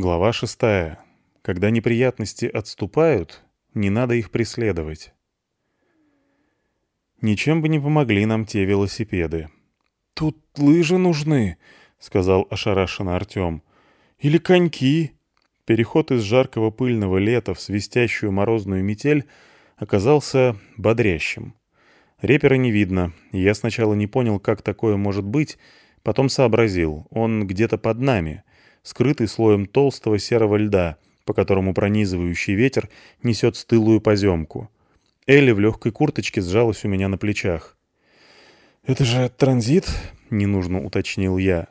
Глава шестая. Когда неприятности отступают, не надо их преследовать. Ничем бы не помогли нам те велосипеды. «Тут лыжи нужны», — сказал ошарашенно Артем. «Или коньки». Переход из жаркого пыльного лета в свистящую морозную метель оказался бодрящим. Репера не видно, я сначала не понял, как такое может быть, потом сообразил, он где-то под нами, скрытый слоем толстого серого льда, по которому пронизывающий ветер несет стылую поземку. Элли в легкой курточке сжалась у меня на плечах. «Это же транзит?» — ненужно уточнил я.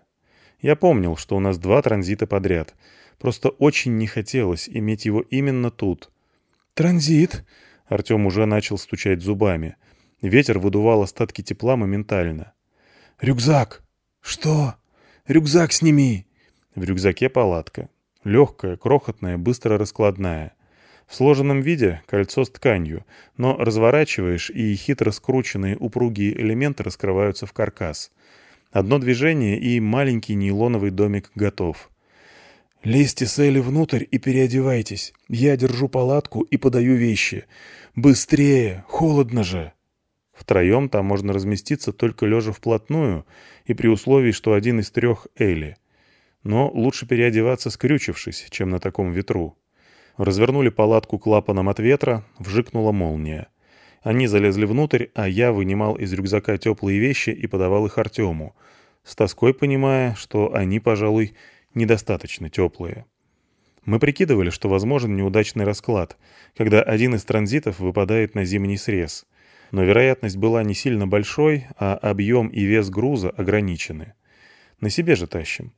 Я помнил, что у нас два транзита подряд. Просто очень не хотелось иметь его именно тут. «Транзит?» — Артем уже начал стучать зубами. Ветер выдувал остатки тепла моментально. «Рюкзак!» «Что? Рюкзак сними!» В рюкзаке палатка. Легкая, крохотная, быстро раскладная. В сложенном виде кольцо с тканью, но разворачиваешь, и хитро скрученные упругие элементы раскрываются в каркас. Одно движение, и маленький нейлоновый домик готов. «Лезьте с Элли внутрь и переодевайтесь. Я держу палатку и подаю вещи. Быстрее! Холодно же!» Втроем там можно разместиться только лежа вплотную и при условии, что один из трех Элли — но лучше переодеваться скрючившись, чем на таком ветру. Развернули палатку клапаном от ветра, вжикнула молния. Они залезли внутрь, а я вынимал из рюкзака теплые вещи и подавал их Артему, с тоской понимая, что они, пожалуй, недостаточно теплые. Мы прикидывали, что возможен неудачный расклад, когда один из транзитов выпадает на зимний срез. Но вероятность была не сильно большой, а объем и вес груза ограничены. На себе же тащим.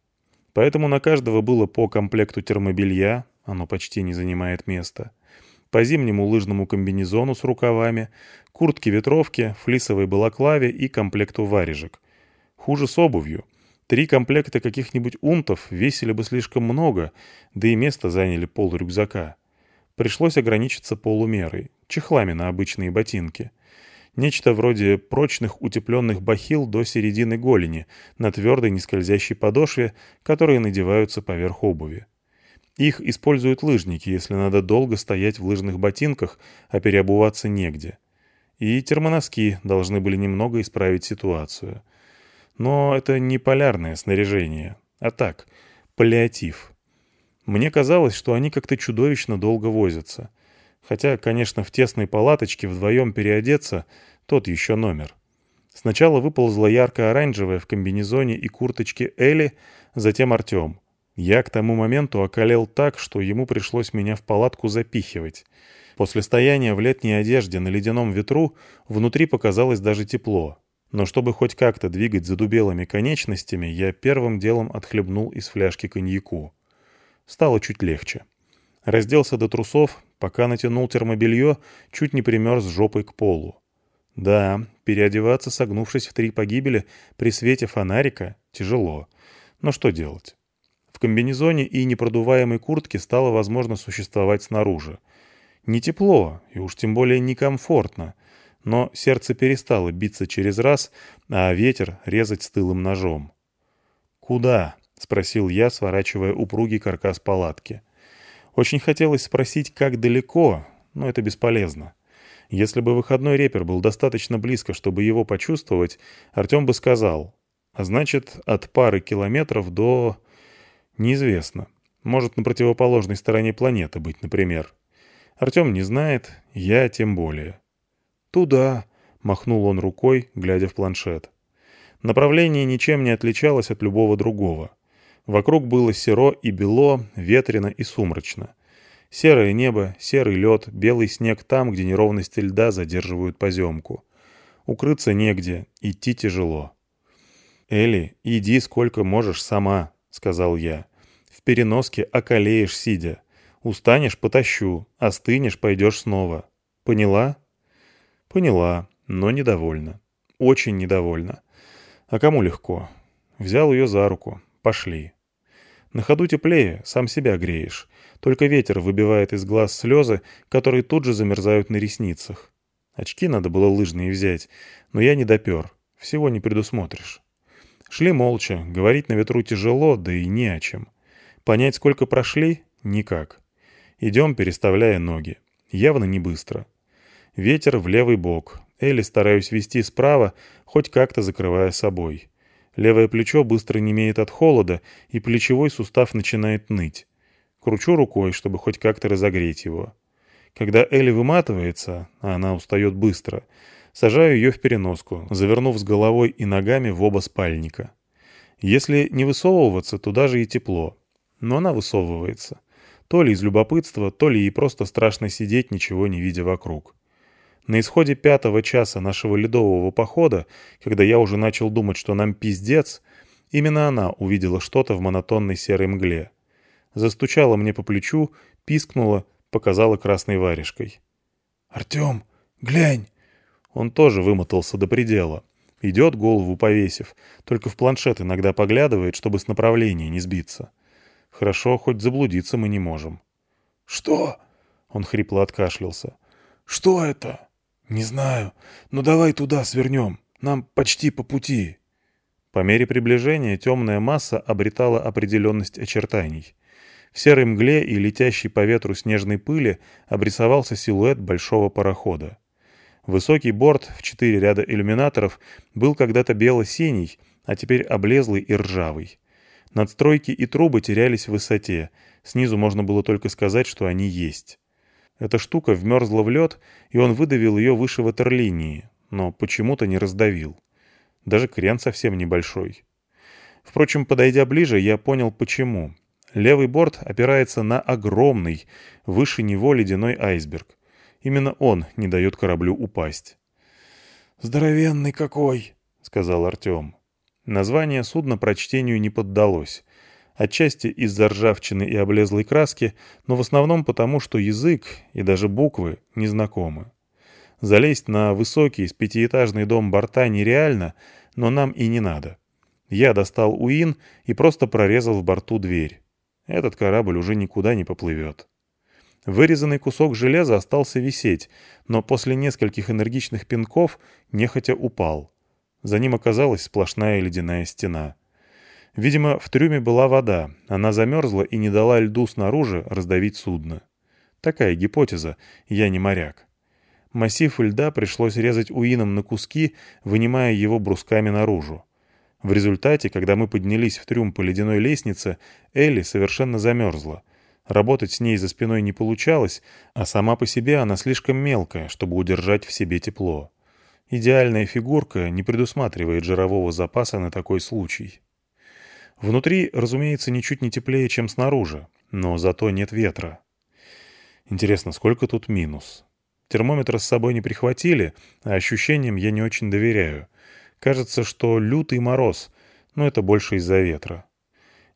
Поэтому на каждого было по комплекту термобелья, оно почти не занимает места, по зимнему лыжному комбинезону с рукавами, куртке-ветровке, флисовой балаклаве и комплекту варежек. Хуже с обувью. Три комплекта каких-нибудь унтов весили бы слишком много, да и место заняли пол рюкзака. Пришлось ограничиться полумерой, чехлами на обычные ботинки. Нечто вроде прочных утепленных бахил до середины голени на твердой нескользящей подошве, которые надеваются поверх обуви. Их используют лыжники, если надо долго стоять в лыжных ботинках, а переобуваться негде. И термоноски должны были немного исправить ситуацию. Но это не полярное снаряжение, а так, паллиатив. Мне казалось, что они как-то чудовищно долго возятся. Хотя, конечно, в тесной палаточке вдвоем переодеться — тот еще номер. Сначала выползла ярко-оранжевая в комбинезоне и курточке Элли, затем Артем. Я к тому моменту околел так, что ему пришлось меня в палатку запихивать. После стояния в летней одежде на ледяном ветру внутри показалось даже тепло. Но чтобы хоть как-то двигать задубелыми конечностями, я первым делом отхлебнул из фляжки коньяку. Стало чуть легче. Разделся до трусов, пока натянул термобелье, чуть не примерз жопой к полу. Да, переодеваться, согнувшись в три погибели, при свете фонарика, тяжело. Но что делать? В комбинезоне и непродуваемой куртке стало возможно существовать снаружи. Не тепло, и уж тем более некомфортно, но сердце перестало биться через раз, а ветер резать стылым ножом. «Куда?» — спросил я, сворачивая упругий каркас палатки. Очень хотелось спросить, как далеко, но это бесполезно. Если бы выходной репер был достаточно близко, чтобы его почувствовать, Артем бы сказал. А значит, от пары километров до... Неизвестно. Может, на противоположной стороне планеты быть, например. Артем не знает, я тем более. «Туда», — махнул он рукой, глядя в планшет. Направление ничем не отличалось от любого другого. Вокруг было серо и бело, ветрено и сумрачно. Серое небо, серый лед, белый снег там, где неровности льда задерживают поземку. Укрыться негде, идти тяжело. «Элли, иди сколько можешь сама», — сказал я. «В переноске околеешь сидя. Устанешь — потащу, остынешь — пойдешь снова. Поняла?» «Поняла, но недовольна. Очень недовольна. А кому легко?» Взял ее за руку. «Пошли». На ходу теплее, сам себя греешь. Только ветер выбивает из глаз слезы, которые тут же замерзают на ресницах. Очки надо было лыжные взять, но я не допер. Всего не предусмотришь. Шли молча, говорить на ветру тяжело, да и не о чем. Понять, сколько прошли? Никак. Идем, переставляя ноги. Явно не быстро. Ветер в левый бок. Элли стараюсь вести справа, хоть как-то закрывая собой. Левое плечо быстро немеет от холода, и плечевой сустав начинает ныть. Кручу рукой, чтобы хоть как-то разогреть его. Когда Элли выматывается, а она устает быстро, сажаю ее в переноску, завернув с головой и ногами в оба спальника. Если не высовываться, то даже и тепло. Но она высовывается. То ли из любопытства, то ли ей просто страшно сидеть, ничего не видя вокруг. На исходе пятого часа нашего ледового похода, когда я уже начал думать, что нам пиздец, именно она увидела что-то в монотонной серой мгле. Застучала мне по плечу, пискнула, показала красной варежкой. «Артем, глянь!» Он тоже вымотался до предела. Идет, голову повесив, только в планшет иногда поглядывает, чтобы с направления не сбиться. Хорошо, хоть заблудиться мы не можем. «Что?» — он хрипло откашлялся. «Что это?» «Не знаю. Но давай туда свернем. Нам почти по пути». По мере приближения темная масса обретала определенность очертаний. В серой мгле и летящей по ветру снежной пыли обрисовался силуэт большого парохода. Высокий борт в четыре ряда иллюминаторов был когда-то бело-синий, а теперь облезлый и ржавый. Надстройки и трубы терялись в высоте, снизу можно было только сказать, что они есть. Эта штука вмерзла в лед, и он выдавил ее выше ватерлинии, но почему-то не раздавил. Даже крен совсем небольшой. Впрочем, подойдя ближе, я понял, почему. Левый борт опирается на огромный, выше него ледяной айсберг. Именно он не дает кораблю упасть. «Здоровенный какой!» — сказал Артем. Название судна прочтению не поддалось. Отчасти из-за ржавчины и облезлой краски, но в основном потому, что язык и даже буквы незнакомы. Залезть на высокий с пятиэтажный дом борта нереально, но нам и не надо. Я достал УИН и просто прорезал в борту дверь. Этот корабль уже никуда не поплывет. Вырезанный кусок железа остался висеть, но после нескольких энергичных пинков нехотя упал. За ним оказалась сплошная ледяная стена. Видимо, в трюме была вода, она замерзла и не дала льду снаружи раздавить судно. Такая гипотеза, я не моряк. Массив льда пришлось резать уином на куски, вынимая его брусками наружу. В результате, когда мы поднялись в трюм по ледяной лестнице, Элли совершенно замерзла. Работать с ней за спиной не получалось, а сама по себе она слишком мелкая, чтобы удержать в себе тепло. Идеальная фигурка не предусматривает жирового запаса на такой случай. Внутри, разумеется, ничуть не теплее, чем снаружи, но зато нет ветра. Интересно, сколько тут минус? Термометр с собой не прихватили, а ощущениям я не очень доверяю. Кажется, что лютый мороз, но это больше из-за ветра.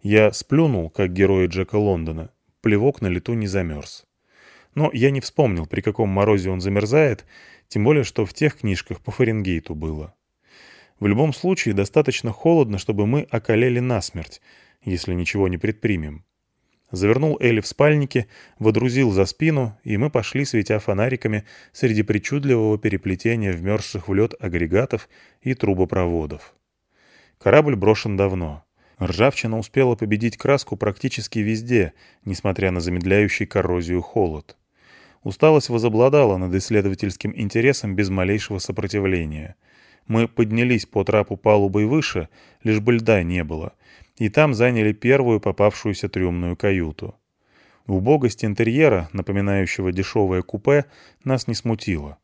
Я сплюнул, как герои Джека Лондона. Плевок на лету не замерз. Но я не вспомнил, при каком морозе он замерзает, тем более, что в тех книжках по Фаренгейту было. В любом случае, достаточно холодно, чтобы мы околели насмерть, если ничего не предпримем. Завернул Элли в спальнике, водрузил за спину, и мы пошли, светя фонариками, среди причудливого переплетения вмерзших в лед агрегатов и трубопроводов. Корабль брошен давно. Ржавчина успела победить краску практически везде, несмотря на замедляющий коррозию холод. Усталость возобладала над исследовательским интересом без малейшего сопротивления. Мы поднялись по трапу палубой выше, лишь бы льда не было, и там заняли первую попавшуюся трюмную каюту. Убогость интерьера, напоминающего дешевое купе, нас не смутила.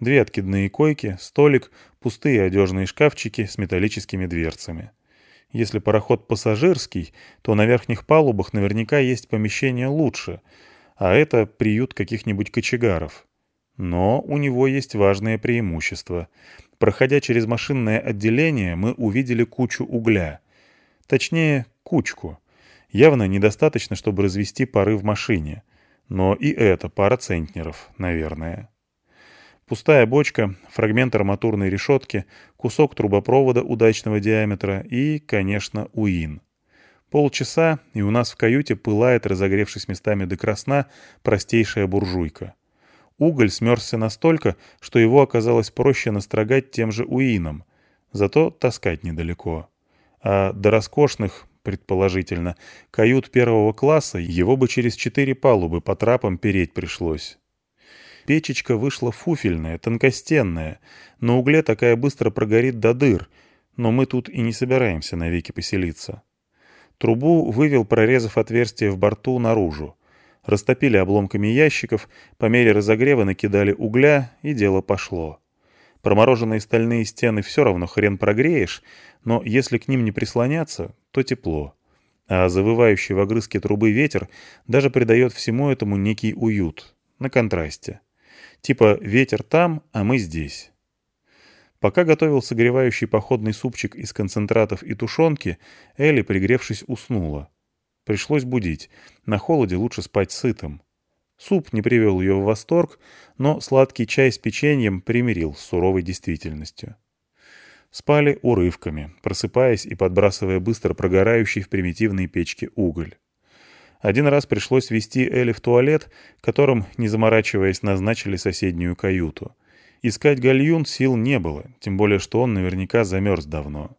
Две откидные койки, столик, пустые одежные шкафчики с металлическими дверцами. Если пароход пассажирский, то на верхних палубах наверняка есть помещение лучше — а это приют каких-нибудь кочегаров. Но у него есть важное преимущество. Проходя через машинное отделение, мы увидели кучу угля. Точнее, кучку. Явно недостаточно, чтобы развести пары в машине. Но и это пара центнеров, наверное. Пустая бочка, фрагмент арматурной решетки, кусок трубопровода удачного диаметра и, конечно, УИН. Полчаса, и у нас в каюте пылает, разогревшись местами до красна, простейшая буржуйка. Уголь смерзся настолько, что его оказалось проще настрогать тем же уином, зато таскать недалеко. А до роскошных, предположительно, кают первого класса, его бы через четыре палубы по трапам переть пришлось. Печечка вышла фуфельная, тонкостенная, на угле такая быстро прогорит до дыр, но мы тут и не собираемся навеки поселиться. Трубу вывел, прорезав отверстие в борту, наружу. Растопили обломками ящиков, по мере разогрева накидали угля, и дело пошло. Промороженные стальные стены все равно хрен прогреешь, но если к ним не прислоняться, то тепло. А завывающий в огрызке трубы ветер даже придает всему этому некий уют, на контрасте. Типа ветер там, а мы здесь. Пока готовил согревающий походный супчик из концентратов и тушенки, Элли, пригревшись, уснула. Пришлось будить. На холоде лучше спать сытым. Суп не привел ее в восторг, но сладкий чай с печеньем примирил с суровой действительностью. Спали урывками, просыпаясь и подбрасывая быстро прогорающий в примитивной печке уголь. Один раз пришлось вести Элли в туалет, которым, не заморачиваясь, назначили соседнюю каюту. Искать гальюн сил не было, тем более что он наверняка замерз давно.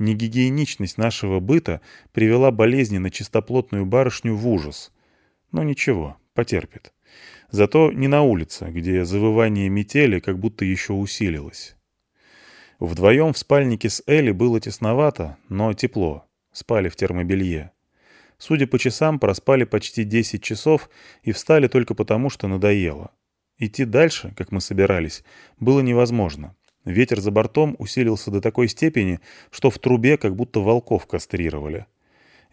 Негигиеничность нашего быта привела болезненно чистоплотную барышню в ужас. Но ничего, потерпит. Зато не на улице, где завывание метели как будто еще усилилось. Вдвоем в спальнике с Элли было тесновато, но тепло. Спали в термобелье. Судя по часам, проспали почти 10 часов и встали только потому, что надоело. Идти дальше, как мы собирались, было невозможно. Ветер за бортом усилился до такой степени, что в трубе как будто волков кастрировали.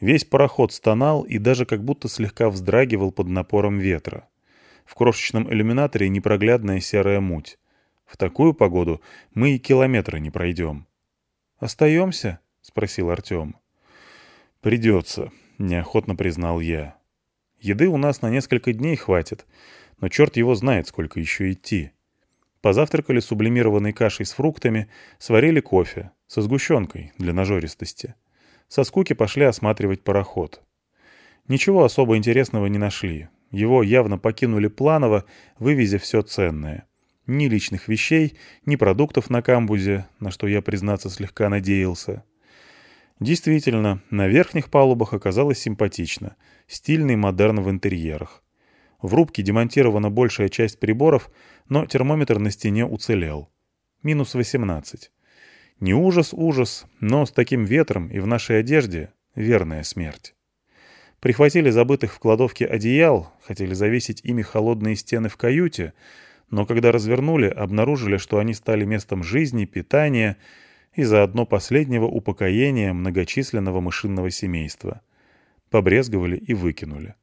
Весь пароход стонал и даже как будто слегка вздрагивал под напором ветра. В крошечном иллюминаторе непроглядная серая муть. В такую погоду мы и километра не пройдем. «Остаемся?» — спросил Артем. «Придется», — неохотно признал я. «Еды у нас на несколько дней хватит, но черт его знает, сколько еще идти». Позавтракали сублимированной кашей с фруктами, сварили кофе, со сгущенкой для нажористости. Со скуки пошли осматривать пароход. Ничего особо интересного не нашли. Его явно покинули планово, вывезя все ценное. Ни личных вещей, ни продуктов на камбузе, на что я, признаться, слегка надеялся. Действительно, на верхних палубах оказалось симпатично. Стильный модерн в интерьерах. В рубке демонтирована большая часть приборов, но термометр на стене уцелел. Минус 18. Не ужас-ужас, но с таким ветром и в нашей одежде верная смерть. Прихватили забытых в кладовке одеял, хотели завесить ими холодные стены в каюте, но когда развернули, обнаружили, что они стали местом жизни, питания и заодно последнего упокоения многочисленного мышинного семейства. Побрезговали и выкинули.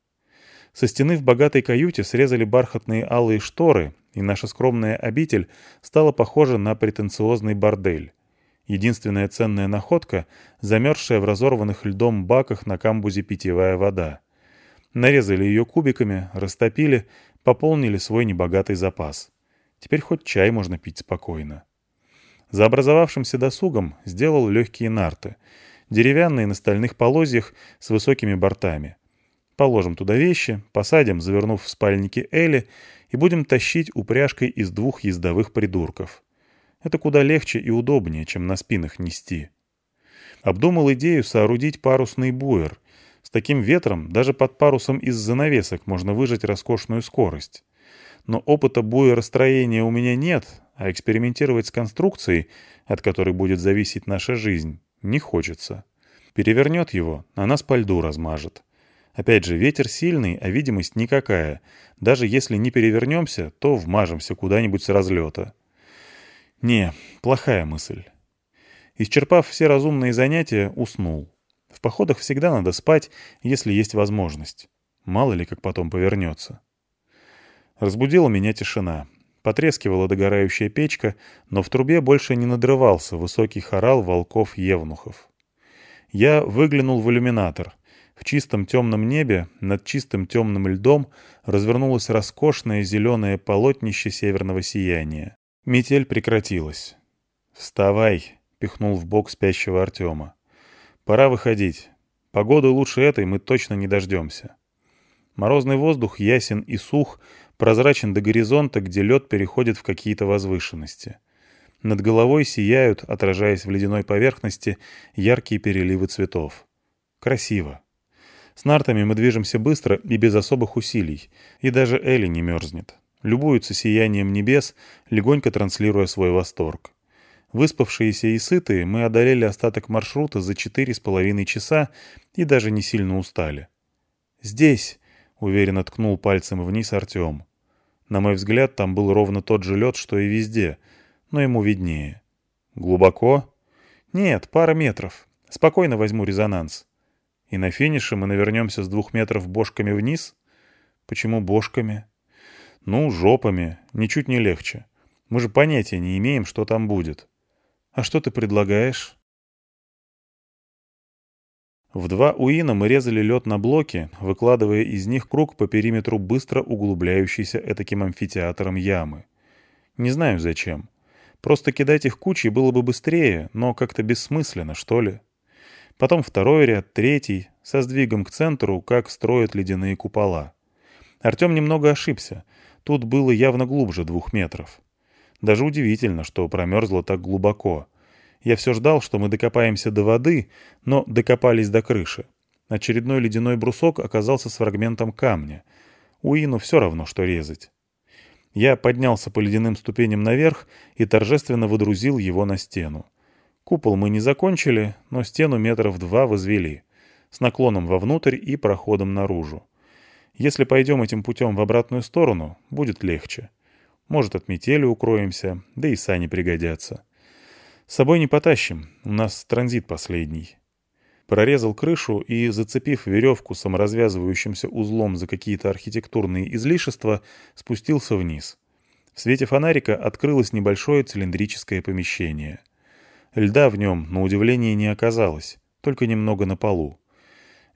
Со стены в богатой каюте срезали бархатные алые шторы, и наша скромная обитель стала похожа на претенциозный бордель. Единственная ценная находка — замерзшая в разорванных льдом баках на камбузе питьевая вода. Нарезали ее кубиками, растопили, пополнили свой небогатый запас. Теперь хоть чай можно пить спокойно. За образовавшимся досугом сделал легкие нарты. Деревянные на стальных полозьях с высокими бортами. Положим туда вещи, посадим, завернув в спальники Элли, и будем тащить упряжкой из двух ездовых придурков. Это куда легче и удобнее, чем на спинах нести. Обдумал идею соорудить парусный буер. С таким ветром даже под парусом из занавесок можно выжать роскошную скорость. Но опыта буеростроения у меня нет, а экспериментировать с конструкцией, от которой будет зависеть наша жизнь, не хочется. Перевернет его, а нас по льду размажет. Опять же, ветер сильный, а видимость никакая. Даже если не перевернемся, то вмажемся куда-нибудь с разлета. Не, плохая мысль. Исчерпав все разумные занятия, уснул. В походах всегда надо спать, если есть возможность. Мало ли, как потом повернется. Разбудила меня тишина. Потрескивала догорающая печка, но в трубе больше не надрывался высокий хорал волков-евнухов. Я выглянул в иллюминатор. В чистом темном небе, над чистым темным льдом, развернулось роскошное зеленое полотнище северного сияния. Метель прекратилась. «Вставай!» — пихнул в бок спящего Артема. «Пора выходить. Погоды лучше этой мы точно не дождемся». Морозный воздух ясен и сух, прозрачен до горизонта, где лед переходит в какие-то возвышенности. Над головой сияют, отражаясь в ледяной поверхности, яркие переливы цветов. Красиво. С нартами мы движемся быстро и без особых усилий, и даже Элли не мерзнет. Любуются сиянием небес, легонько транслируя свой восторг. Выспавшиеся и сытые, мы одолели остаток маршрута за четыре с половиной часа и даже не сильно устали. «Здесь», — уверенно ткнул пальцем вниз Артем. На мой взгляд, там был ровно тот же лед, что и везде, но ему виднее. «Глубоко?» «Нет, пара метров. Спокойно возьму резонанс». «И на финише мы навернемся с двух метров бошками вниз?» «Почему бошками?» «Ну, жопами. Ничуть не легче. Мы же понятия не имеем, что там будет». «А что ты предлагаешь?» В два уина мы резали лед на блоки, выкладывая из них круг по периметру быстро углубляющейся этаким амфитеатром ямы. Не знаю зачем. Просто кидать их кучей было бы быстрее, но как-то бессмысленно, что ли. Потом второй ряд, третий, со сдвигом к центру, как строят ледяные купола. Артем немного ошибся. Тут было явно глубже двух метров. Даже удивительно, что промерзло так глубоко. Я все ждал, что мы докопаемся до воды, но докопались до крыши. Очередной ледяной брусок оказался с фрагментом камня. Уину все равно, что резать. Я поднялся по ледяным ступеням наверх и торжественно водрузил его на стену. Купол мы не закончили, но стену метров два возвели, с наклоном вовнутрь и проходом наружу. Если пойдем этим путем в обратную сторону, будет легче. Может, от метели укроемся, да и сани пригодятся. С собой не потащим, у нас транзит последний. Прорезал крышу и, зацепив веревку саморазвязывающимся узлом за какие-то архитектурные излишества, спустился вниз. В свете фонарика открылось небольшое цилиндрическое помещение. Льда в нем, на удивление, не оказалось, только немного на полу.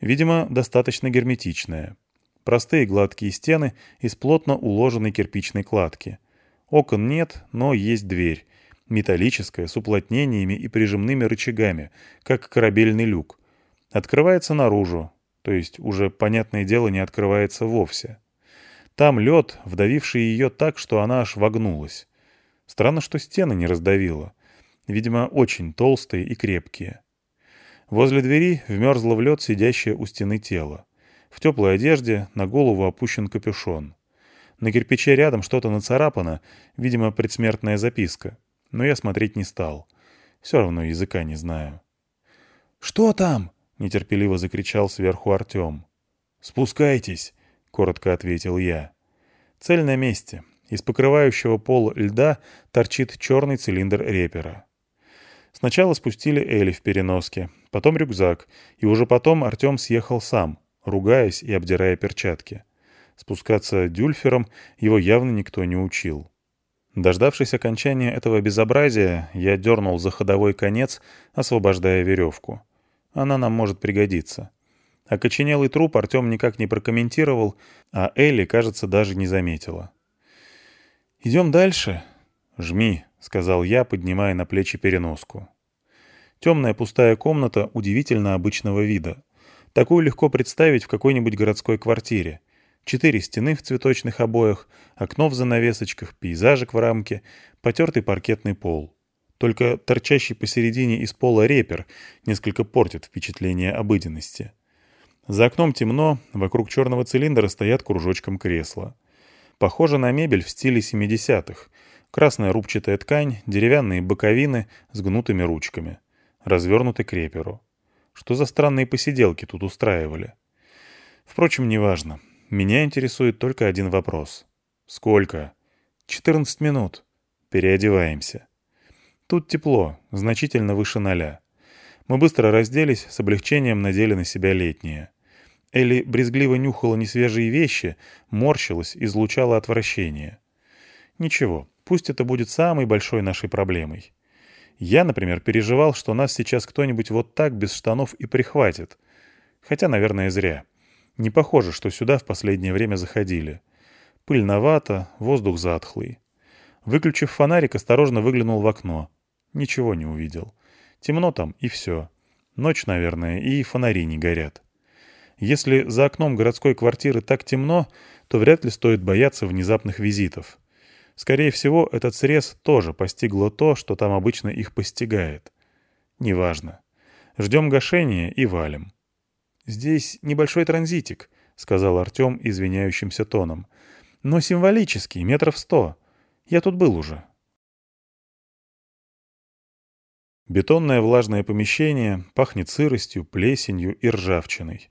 Видимо, достаточно герметичное. Простые гладкие стены из плотно уложенной кирпичной кладки. Окон нет, но есть дверь, металлическая, с уплотнениями и прижимными рычагами, как корабельный люк. Открывается наружу, то есть уже, понятное дело, не открывается вовсе. Там лед, вдавивший ее так, что она аж вогнулась. Странно, что стены не раздавило. Видимо, очень толстые и крепкие. Возле двери вмерзло в лед сидящее у стены тело. В теплой одежде, на голову опущен капюшон. На кирпиче рядом что-то нацарапано, видимо, предсмертная записка но я смотреть не стал. Все равно языка не знаю. «Что там?» — нетерпеливо закричал сверху Артем. «Спускайтесь», — коротко ответил я. Цель на месте. Из покрывающего пол льда торчит черный цилиндр репера. Сначала спустили Эли в переноске, потом рюкзак, и уже потом Артем съехал сам, ругаясь и обдирая перчатки. Спускаться дюльфером его явно никто не учил. Дождавшись окончания этого безобразия, я дернул за ходовой конец, освобождая веревку. Она нам может пригодиться. Окоченелый труп Артем никак не прокомментировал, а Элли, кажется, даже не заметила. «Идем дальше?» «Жми», — сказал я, поднимая на плечи переноску. Темная пустая комната удивительно обычного вида. Такую легко представить в какой-нибудь городской квартире. Четыре стены в цветочных обоях, окно в занавесочках, пейзажик в рамке, потертый паркетный пол. Только торчащий посередине из пола репер несколько портит впечатление обыденности. За окном темно, вокруг черного цилиндра стоят кружочком кресла. Похоже на мебель в стиле 70-х. Красная рубчатая ткань, деревянные боковины с гнутыми ручками. Развернуты к реперу. Что за странные посиделки тут устраивали? Впрочем, неважно. Меня интересует только один вопрос. Сколько? 14 минут. Переодеваемся. Тут тепло, значительно выше ноля. Мы быстро разделись, с облегчением надели на себя летнее. Элли брезгливо нюхала несвежие вещи, морщилась, излучала отвращение. Ничего, пусть это будет самой большой нашей проблемой. Я, например, переживал, что нас сейчас кто-нибудь вот так без штанов и прихватит. Хотя, наверное, зря. Не похоже, что сюда в последнее время заходили. Пыльновато, воздух затхлый. Выключив фонарик, осторожно выглянул в окно. Ничего не увидел. Темно там, и все. Ночь, наверное, и фонари не горят. Если за окном городской квартиры так темно, то вряд ли стоит бояться внезапных визитов. Скорее всего, этот срез тоже постигло то, что там обычно их постигает. Неважно. Ждем гашения и валим. здесь небольшой транзитик», — сказал Артем извиняющимся тоном. «Но символический, метров сто. Я тут был уже». Бетонное влажное помещение пахнет сыростью, плесенью и ржавчиной.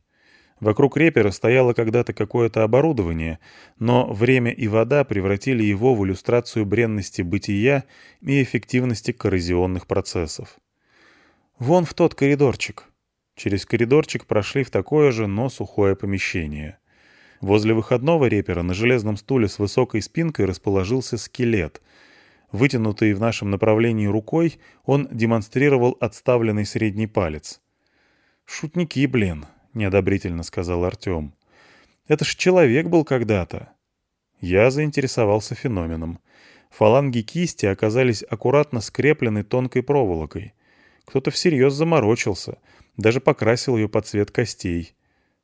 Вокруг репера стояло когда-то какое-то оборудование, но время и вода превратили его в иллюстрацию бренности бытия и эффективности коррозионных процессов. «Вон в тот коридорчик». Через коридорчик прошли в такое же, но сухое помещение. Возле выходного репера на железном стуле с высокой спинкой расположился скелет. Вытянутый в нашем направлении рукой, он демонстрировал отставленный средний палец. «Шутники, блин», неодобрительно сказал Артем. «Это ж человек был когда-то». Я заинтересовался феноменом. Фаланги кисти оказались аккуратно скреплены тонкой проволокой. Кто-то всерьез заморочился, даже покрасил ее под цвет костей.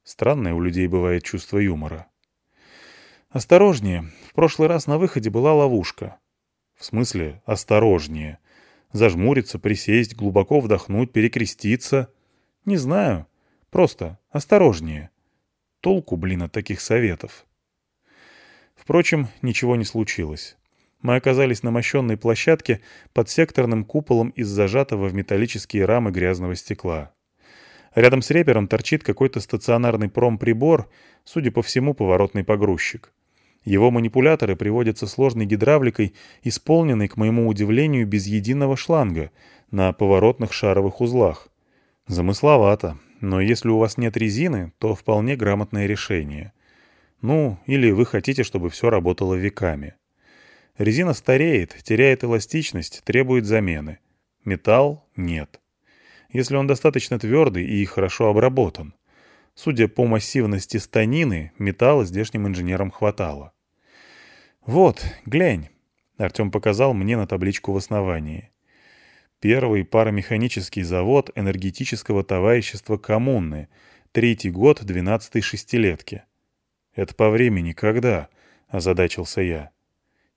Странное у людей бывает чувство юмора. «Осторожнее. В прошлый раз на выходе была ловушка». «В смысле осторожнее? Зажмуриться, присесть, глубоко вдохнуть, перекреститься?» «Не знаю. Просто осторожнее. Толку, блин, от таких советов. Впрочем, ничего не случилось. Мы оказались на мощенной площадке под секторным куполом из зажатого в металлические рамы грязного стекла. Рядом с репером торчит какой-то стационарный промприбор, судя по всему, поворотный погрузчик. Его манипуляторы приводятся сложной гидравликой, исполненной, к моему удивлению, без единого шланга, на поворотных шаровых узлах. Замысловато, но если у вас нет резины, то вполне грамотное решение. Ну, или вы хотите, чтобы все работало веками. Резина стареет, теряет эластичность, требует замены. Металл — нет. Если он достаточно твердый и хорошо обработан. Судя по массивности станины, металла здешним инженерам хватало. «Вот, глянь», — Артем показал мне на табличку в основании. Первый парамеханический завод энергетического товарищества «Коммуны», третий год двенадцатой шестилетки. «Это по времени когда?» — озадачился я.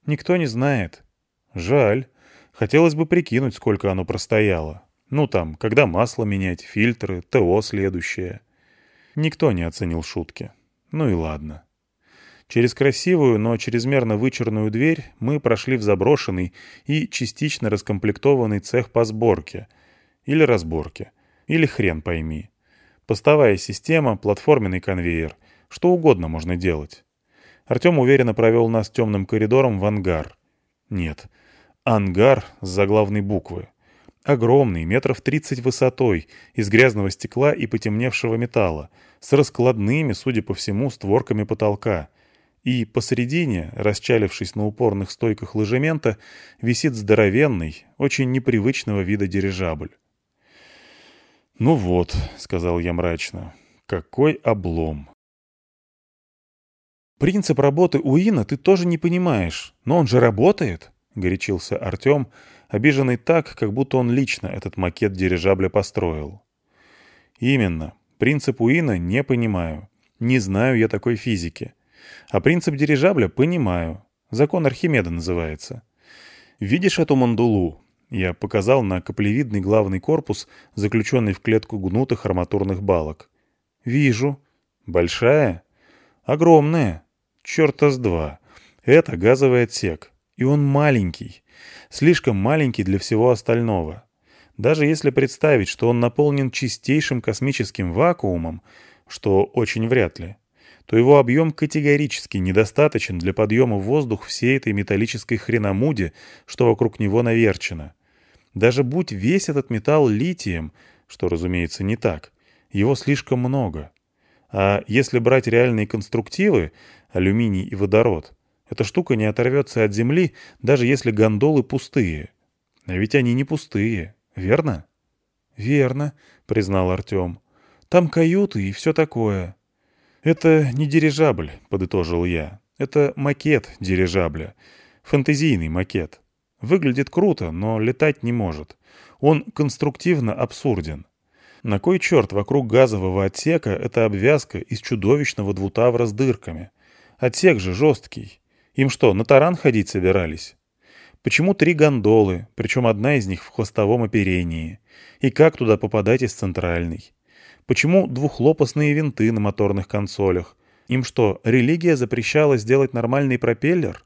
«Никто не знает. Жаль. Хотелось бы прикинуть, сколько оно простояло. Ну там, когда масло менять, фильтры, ТО следующее». Никто не оценил шутки. Ну и ладно. Через красивую, но чрезмерно вычурную дверь мы прошли в заброшенный и частично раскомплектованный цех по сборке. Или разборке. Или хрен пойми. Постовая система, платформенный конвейер. Что угодно можно делать. Артем уверенно провел нас темным коридором в ангар. Нет, ангар с заглавной буквы. Огромный, метров тридцать высотой, из грязного стекла и потемневшего металла, с раскладными, судя по всему, створками потолка — и посередине, расчалившись на упорных стойках ложемента, висит здоровенный, очень непривычного вида дирижабль. «Ну вот», — сказал я мрачно, — «какой облом». «Принцип работы Уина ты тоже не понимаешь, но он же работает», — горячился Артем, обиженный так, как будто он лично этот макет дирижабля построил. «Именно. Принцип Уина не понимаю. Не знаю я такой физики. А принцип дирижабля понимаю. Закон Архимеда называется. Видишь эту мандулу? Я показал на каплевидный главный корпус, заключенный в клетку гнутых арматурных балок. Вижу. Большая? Огромная. Черта с два. Это газовый отсек. И он маленький. Слишком маленький для всего остального. Даже если представить, что он наполнен чистейшим космическим вакуумом, что очень вряд ли, то его объем категорически недостаточен для подъема в воздух всей этой металлической хреномуди, что вокруг него наверчено. Даже будь весь этот металл литием, что, разумеется, не так, его слишком много. А если брать реальные конструктивы, алюминий и водород, эта штука не оторвется от земли, даже если гондолы пустые. А ведь они не пустые, верно? «Верно», — признал Артем. «Там каюты и все такое». «Это не дирижабль», — подытожил я. «Это макет дирижабля. Фантазийный макет. Выглядит круто, но летать не может. Он конструктивно абсурден. На кой черт вокруг газового отсека эта обвязка из чудовищного двутавра с дырками? Отсек же жесткий. Им что, на таран ходить собирались? Почему три гондолы, причем одна из них в хвостовом оперении? И как туда попадать из центральной? Почему двухлопастные винты на моторных консолях? Им что, религия запрещала сделать нормальный пропеллер?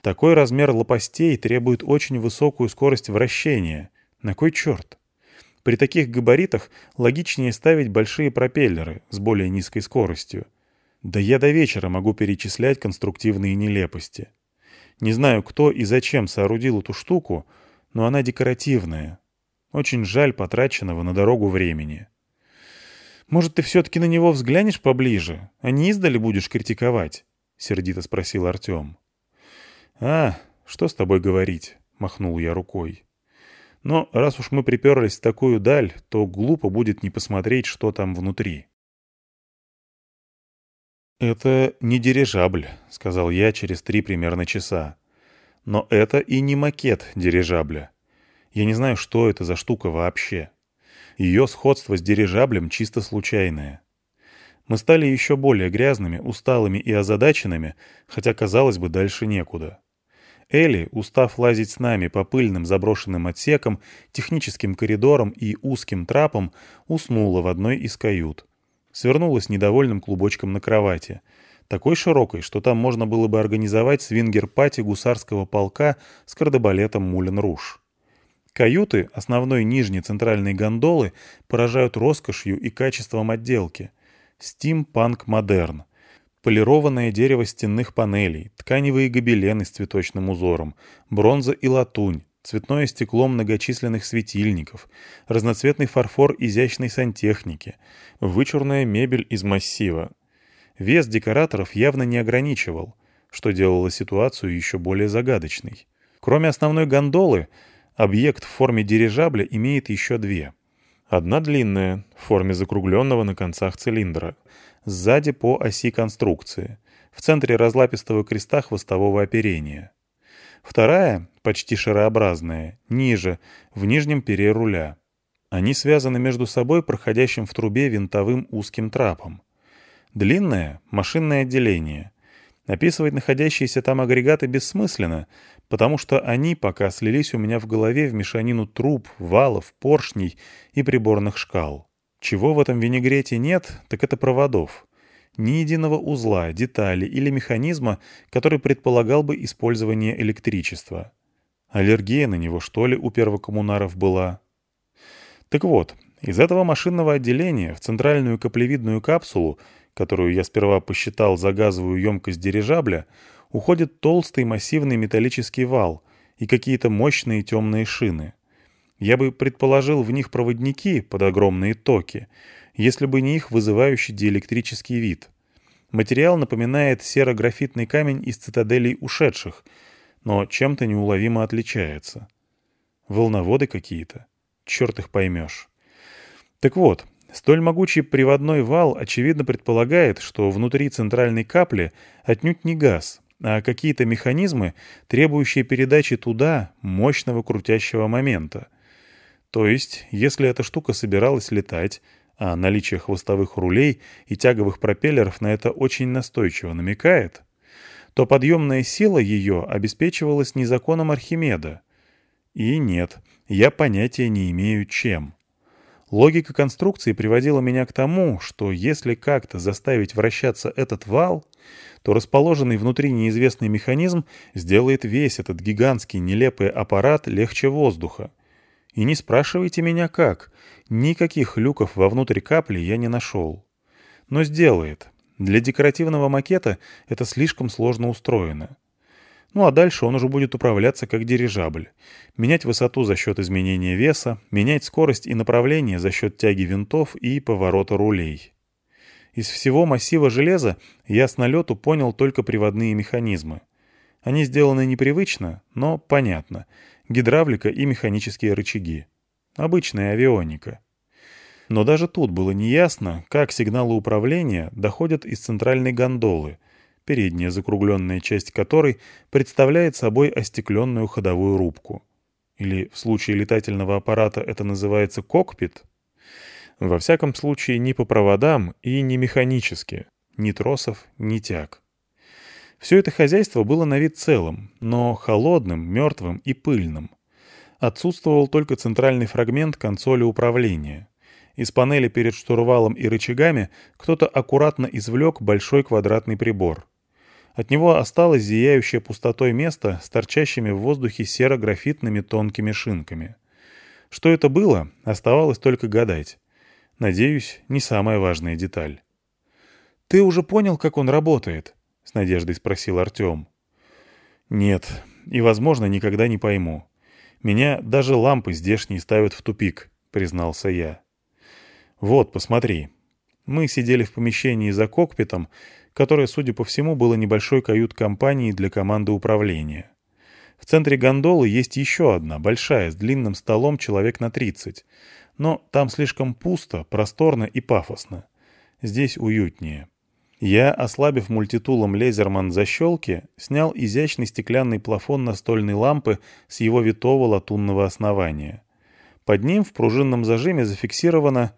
Такой размер лопастей требует очень высокую скорость вращения. На кой черт? При таких габаритах логичнее ставить большие пропеллеры с более низкой скоростью. Да я до вечера могу перечислять конструктивные нелепости. Не знаю, кто и зачем соорудил эту штуку, но она декоративная. Очень жаль потраченного на дорогу времени. «Может, ты все-таки на него взглянешь поближе, а не издали будешь критиковать?» — сердито спросил Артем. «А, что с тобой говорить?» — махнул я рукой. «Но раз уж мы приперлись в такую даль, то глупо будет не посмотреть, что там внутри». «Это не дирижабль», — сказал я через три примерно часа. «Но это и не макет дирижабля. Я не знаю, что это за штука вообще». Ее сходство с дирижаблем чисто случайное. Мы стали еще более грязными, усталыми и озадаченными, хотя, казалось бы, дальше некуда. Элли, устав лазить с нами по пыльным заброшенным отсекам, техническим коридорам и узким трапам, уснула в одной из кают. Свернулась недовольным клубочком на кровати, такой широкой, что там можно было бы организовать свингер-пати гусарского полка с кардебалетом Мулен-Руш. Каюты основной нижней центральной гондолы поражают роскошью и качеством отделки. Стим-панк-модерн. Полированное дерево стенных панелей, тканевые гобелены с цветочным узором, бронза и латунь, цветное стекло многочисленных светильников, разноцветный фарфор изящной сантехники, вычурная мебель из массива. Вес декораторов явно не ограничивал, что делало ситуацию еще более загадочной. Кроме основной гондолы, Объект в форме дирижабля имеет еще две. Одна длинная, в форме закругленного на концах цилиндра, сзади по оси конструкции, в центре разлапистого креста хвостового оперения. Вторая, почти шарообразная, ниже, в нижнем пере руля. Они связаны между собой проходящим в трубе винтовым узким трапом. Длинное — машинное отделение. Описывать находящиеся там агрегаты бессмысленно, потому что они пока слились у меня в голове в мешанину труб, валов, поршней и приборных шкал. Чего в этом винегрете нет, так это проводов. Ни единого узла, детали или механизма, который предполагал бы использование электричества. Аллергия на него, что ли, у первокоммунаров была? Так вот, из этого машинного отделения в центральную каплевидную капсулу, которую я сперва посчитал за газовую емкость дирижабля, уходит толстый массивный металлический вал и какие-то мощные темные шины. Я бы предположил в них проводники под огромные токи, если бы не их вызывающий диэлектрический вид. Материал напоминает серо-графитный камень из цитаделей ушедших, но чем-то неуловимо отличается. Волноводы какие-то. Черт их поймешь. Так вот, столь могучий приводной вал очевидно предполагает, что внутри центральной капли отнюдь не газ, а какие-то механизмы, требующие передачи туда мощного крутящего момента. То есть, если эта штука собиралась летать, а наличие хвостовых рулей и тяговых пропеллеров на это очень настойчиво намекает, то подъемная сила ее обеспечивалась не законом Архимеда. И нет, я понятия не имею чем. Логика конструкции приводила меня к тому, что если как-то заставить вращаться этот вал, то расположенный внутри неизвестный механизм сделает весь этот гигантский нелепый аппарат легче воздуха. И не спрашивайте меня как, никаких люков вовнутрь капли я не нашел. Но сделает. Для декоративного макета это слишком сложно устроено. Ну а дальше он уже будет управляться как дирижабль. Менять высоту за счет изменения веса, менять скорость и направление за счет тяги винтов и поворота рулей. Из всего массива железа я с налету понял только приводные механизмы. Они сделаны непривычно, но понятно. Гидравлика и механические рычаги. Обычная авионика. Но даже тут было неясно, как сигналы управления доходят из центральной гондолы — передняя закругленная часть которой представляет собой остекленную ходовую рубку. Или в случае летательного аппарата это называется кокпит? Во всяком случае, ни по проводам и не механически, ни тросов, ни тяг. Все это хозяйство было на вид целым, но холодным, мертвым и пыльным. Отсутствовал только центральный фрагмент консоли управления. Из панели перед штурвалом и рычагами кто-то аккуратно извлек большой квадратный прибор. От него осталось зияющее пустотой место с торчащими в воздухе серо-графитными тонкими шинками. Что это было, оставалось только гадать. Надеюсь, не самая важная деталь. «Ты уже понял, как он работает?» — с надеждой спросил Артем. «Нет, и, возможно, никогда не пойму. Меня даже лампы здешние ставят в тупик», — признался я. «Вот, посмотри. Мы сидели в помещении за кокпитом, которое, судя по всему, было небольшой кают-компанией для команды управления. В центре гондолы есть еще одна, большая, с длинным столом человек на 30. Но там слишком пусто, просторно и пафосно. Здесь уютнее. Я, ослабив мультитулом лезерман защелки, снял изящный стеклянный плафон настольной лампы с его витого латунного основания. Под ним в пружинном зажиме зафиксирована,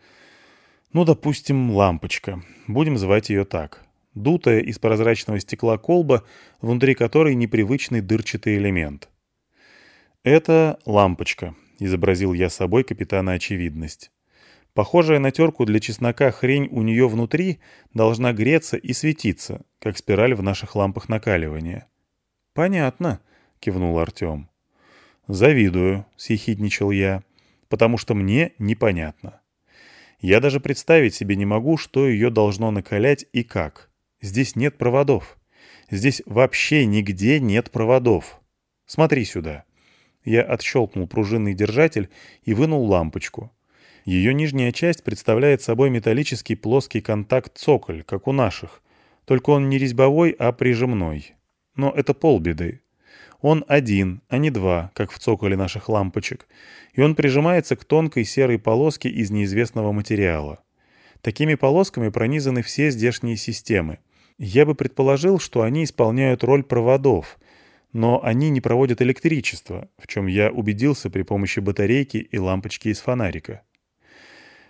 ну, допустим, лампочка. Будем звать ее так. Дутая из прозрачного стекла колба, внутри которой непривычный дырчатый элемент. «Это лампочка», — изобразил я собой капитана очевидность. Похожая на терку для чеснока хрень у нее внутри должна греться и светиться, как спираль в наших лампах накаливания. «Понятно», — кивнул Артем. «Завидую», — съехидничал я, — «потому что мне непонятно. Я даже представить себе не могу, что ее должно накалять и как. Здесь нет проводов. Здесь вообще нигде нет проводов. Смотри сюда». Я отщелкнул пружинный держатель и вынул лампочку. Ее нижняя часть представляет собой металлический плоский контакт-цоколь, как у наших. Только он не резьбовой, а прижимной. Но это полбеды. Он один, а не два, как в цоколе наших лампочек. И он прижимается к тонкой серой полоске из неизвестного материала. Такими полосками пронизаны все здешние системы. Я бы предположил, что они исполняют роль проводов, но они не проводят электричество, в чем я убедился при помощи батарейки и лампочки из фонарика.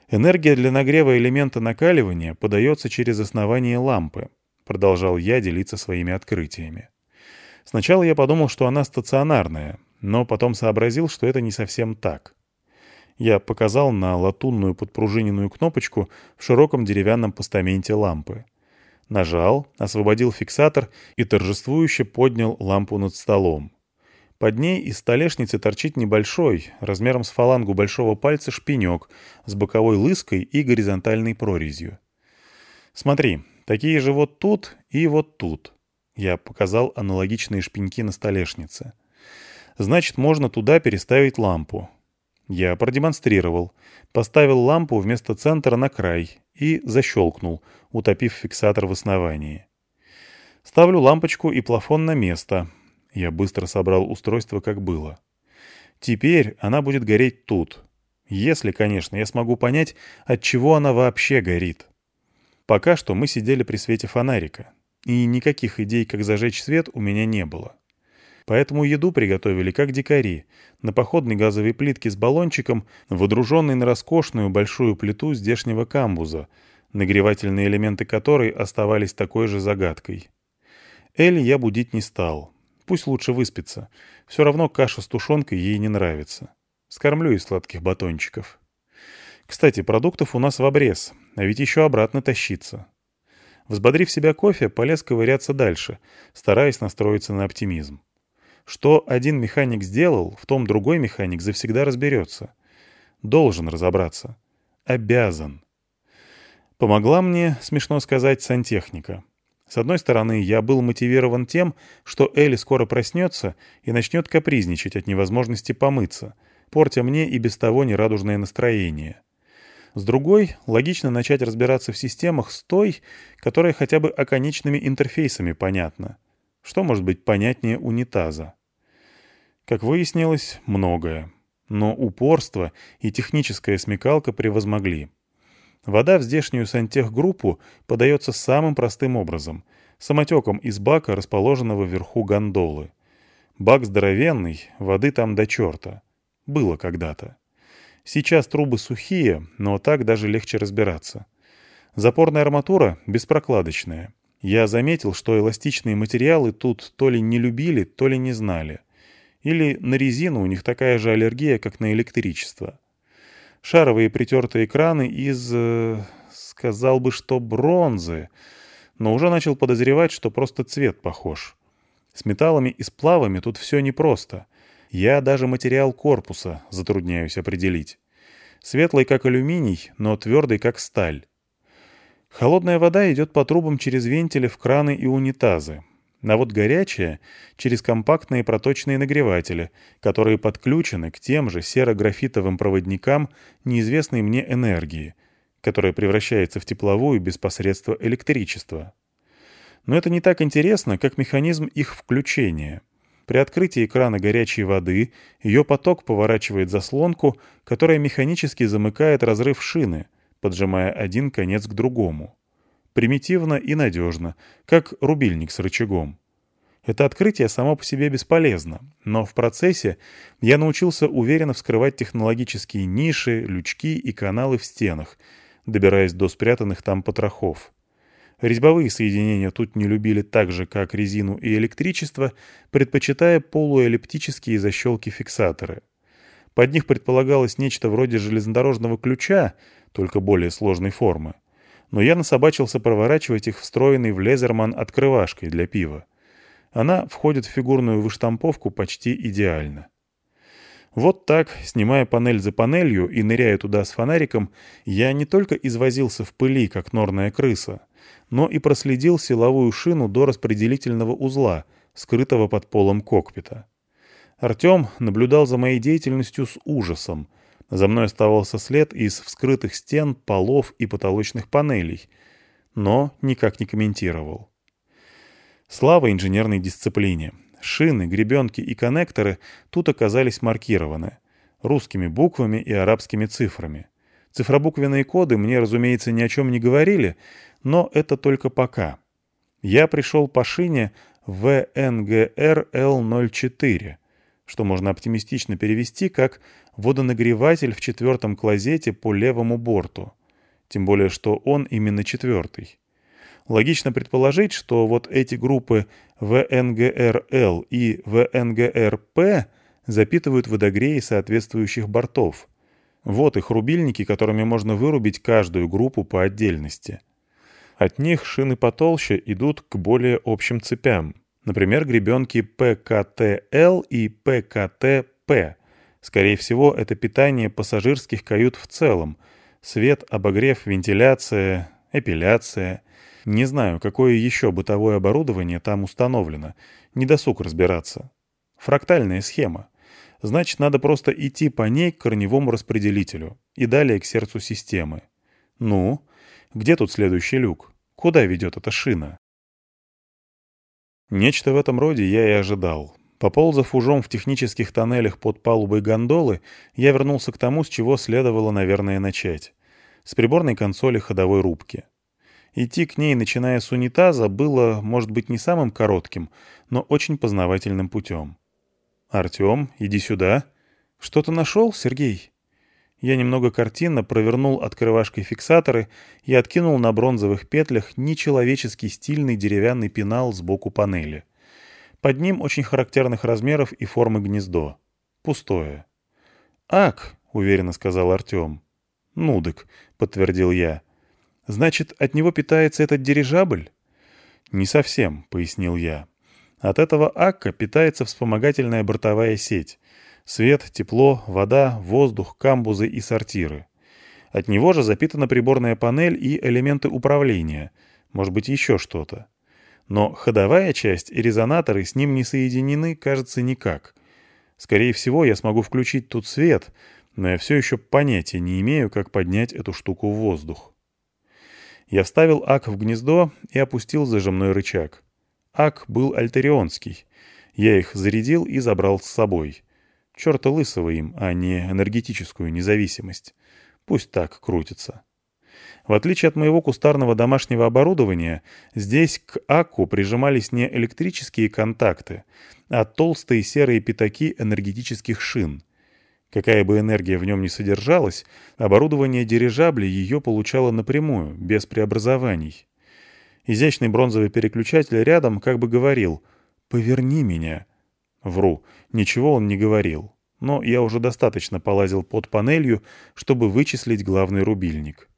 Энергия для нагрева элемента накаливания подается через основание лампы, продолжал я делиться своими открытиями. Сначала я подумал, что она стационарная, но потом сообразил, что это не совсем так. Я показал на латунную подпружиненную кнопочку в широком деревянном постаменте лампы. Нажал, освободил фиксатор и торжествующе поднял лампу над столом. Под ней из столешницы торчит небольшой, размером с фалангу большого пальца, шпинек с боковой лыской и горизонтальной прорезью. Смотри, такие же вот тут и вот тут. Я показал аналогичные шпеньки на столешнице. Значит, можно туда переставить лампу. Я продемонстрировал. Поставил лампу вместо центра на край и защелкнул, утопив фиксатор в основании. Ставлю лампочку и плафон на место — я быстро собрал устройство, как было. Теперь она будет гореть тут. Если, конечно, я смогу понять, от чего она вообще горит. Пока что мы сидели при свете фонарика, и никаких идей, как зажечь свет, у меня не было. Поэтому еду приготовили как дикари, на походной газовой плитке с баллончиком, водруженной на роскошную большую плиту здешнего камбуза, нагревательные элементы которой оставались такой же загадкой. Эль я будить не стал, Пусть лучше выспится. Все равно каша с тушенкой ей не нравится. Скормлю из сладких батончиков. Кстати, продуктов у нас в обрез, а ведь еще обратно тащиться. Взбодрив себя кофе, полез ковыряться дальше, стараясь настроиться на оптимизм. Что один механик сделал, в том другой механик завсегда разберется. Должен разобраться. Обязан. Помогла мне, смешно сказать, сантехника. С одной стороны, я был мотивирован тем, что Элли скоро проснется и начнет капризничать от невозможности помыться, портя мне и без того нерадужное настроение. С другой, логично начать разбираться в системах с той, которая хотя бы оконечными интерфейсами понятна. Что может быть понятнее унитаза? Как выяснилось, многое. Но упорство и техническая смекалка превозмогли. Вода в здешнюю сантехгруппу подается самым простым образом — самотеком из бака, расположенного вверху гондолы. Бак здоровенный, воды там до черта. Было когда-то. Сейчас трубы сухие, но так даже легче разбираться. Запорная арматура беспрокладочная. Я заметил, что эластичные материалы тут то ли не любили, то ли не знали. Или на резину у них такая же аллергия, как на электричество. Шаровые притертые краны из... Э, сказал бы, что бронзы, но уже начал подозревать, что просто цвет похож. С металлами и сплавами тут все непросто. Я даже материал корпуса затрудняюсь определить. Светлый, как алюминий, но твердый, как сталь. Холодная вода идет по трубам через вентили в краны и унитазы. А вот горячая — через компактные проточные нагреватели, которые подключены к тем же серо-графитовым проводникам неизвестной мне энергии, которая превращается в тепловую без посредства электричества. Но это не так интересно, как механизм их включения — при открытии крана горячей воды ее поток поворачивает заслонку, которая механически замыкает разрыв шины, поджимая один конец к другому. Примитивно и надежно, как рубильник с рычагом. Это открытие само по себе бесполезно, но в процессе я научился уверенно вскрывать технологические ниши, лючки и каналы в стенах, добираясь до спрятанных там потрохов. Резьбовые соединения тут не любили так же, как резину и электричество, предпочитая полуэллиптические защелки-фиксаторы. Под них предполагалось нечто вроде железнодорожного ключа, только более сложной формы. Но я насобачился проворачивать их встроенный в Лезерман открывашкой для пива. Она входит в фигурную выштамповку почти идеально. Вот так, снимая панель за панелью и ныряя туда с фонариком, я не только извозился в пыли, как норная крыса, но и проследил силовую шину до распределительного узла, скрытого под полом кокпита. Артем наблюдал за моей деятельностью с ужасом. За мной оставался след из вскрытых стен, полов и потолочных панелей, но никак не комментировал. Слава инженерной дисциплине. Шины, гребенки и коннекторы тут оказались маркированы русскими буквами и арабскими цифрами. Цифробуквенные коды мне, разумеется, ни о чем не говорили, но это только пока. Я пришел по шине ВНГР-Л04, что можно оптимистично перевести как «водонагреватель в четвертом клозете по левому борту», тем более что он именно четвертый. Логично предположить, что вот эти группы ВНГРЛ и ВНГРП запитывают водогреи соответствующих бортов. Вот их рубильники, которыми можно вырубить каждую группу по отдельности. От них шины потолще идут к более общим цепям. Например, гребенки ПКТЛ и ПКТП. Скорее всего, это питание пассажирских кают в целом. Свет, обогрев, вентиляция, эпиляция. Не знаю, какое еще бытовое оборудование там установлено. Не досуг разбираться. Фрактальная схема. Значит, надо просто идти по ней к корневому распределителю и далее к сердцу системы. Ну, где тут следующий люк? Куда ведет эта шина? Нечто в этом роде я и ожидал. Поползав ужом в технических тоннелях под палубой гондолы, я вернулся к тому, с чего следовало, наверное, начать. С приборной консоли ходовой рубки. Идти к ней, начиная с унитаза, было, может быть, не самым коротким, но очень познавательным путем. «Артем, иди сюда». «Что-то нашел, Сергей?» Я немного картинно провернул открывашкой фиксаторы и откинул на бронзовых петлях нечеловеческий стильный деревянный пенал сбоку панели. Под ним очень характерных размеров и формы гнездо. Пустое. «Ак», — уверенно сказал Артем. «Нудык», — подтвердил я. «Значит, от него питается этот дирижабль?» «Не совсем», — пояснил я. «От этого акка питается вспомогательная бортовая сеть». Свет, тепло, вода, воздух, камбузы и сортиры. От него же запитана приборная панель и элементы управления. Может быть, еще что-то. Но ходовая часть и резонаторы с ним не соединены, кажется, никак. Скорее всего, я смогу включить тут свет, но я все еще понятия не имею, как поднять эту штуку в воздух. Я вставил ак в гнездо и опустил зажимной рычаг. Ак был альтерионский. Я их зарядил и забрал с собой. Черта лысого им, а не энергетическую независимость. Пусть так крутится. В отличие от моего кустарного домашнего оборудования, здесь к АКУ прижимались не электрические контакты, а толстые серые пятаки энергетических шин. Какая бы энергия в нем ни содержалась, оборудование дирижабля ее получало напрямую, без преобразований. Изящный бронзовый переключатель рядом как бы говорил «Поверни меня». Вру, ничего он не говорил. но я уже достаточно полазил под панелью, чтобы вычислить главный рубильник.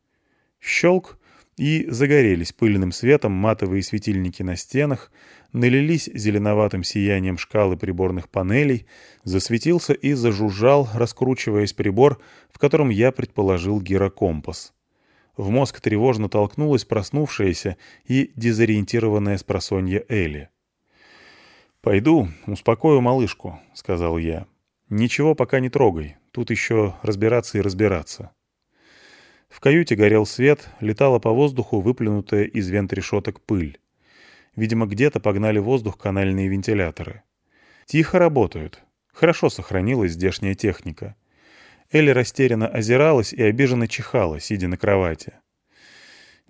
Щелк, и загорелись пыльным светом матовые светильники на стенах, налились зеленоватым сиянием шкалы приборных панелей, засветился и зажужжал, раскручиваясь прибор, в котором я предположил гирокомпас. В мозг тревожно толкнулась проснувшаяся и дезориентированная спросонья Элли. «Пойду, успокою малышку», — сказал я. «Ничего пока не трогай, тут еще разбираться и разбираться». В каюте горел свет, летала по воздуху выплюнутая из вент решеток пыль. Видимо, где-то погнали воздух канальные вентиляторы. Тихо работают. Хорошо сохранилась здешняя техника. Элли растерянно озиралась и обиженно чихала, сидя на кровати.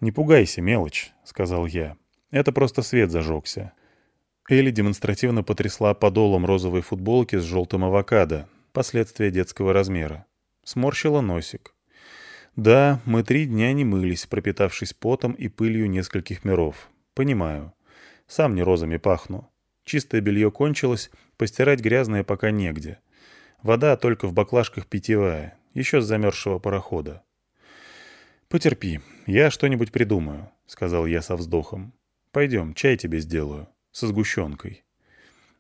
«Не пугайся, мелочь», — сказал я. «Это просто свет зажегся». Элли демонстративно потрясла подолом розовой футболки с желтым авокадо, последствия детского размера. Сморщила носик. «Да, мы три дня не мылись, пропитавшись потом и пылью нескольких миров. Понимаю. Сам не розами пахну. Чистое белье кончилось, постирать грязное пока негде. Вода только в баклажках питьевая, еще с замерзшего парохода. «Потерпи, я что-нибудь придумаю», — сказал я со вздохом. «Пойдем, чай тебе сделаю, со сгущенкой».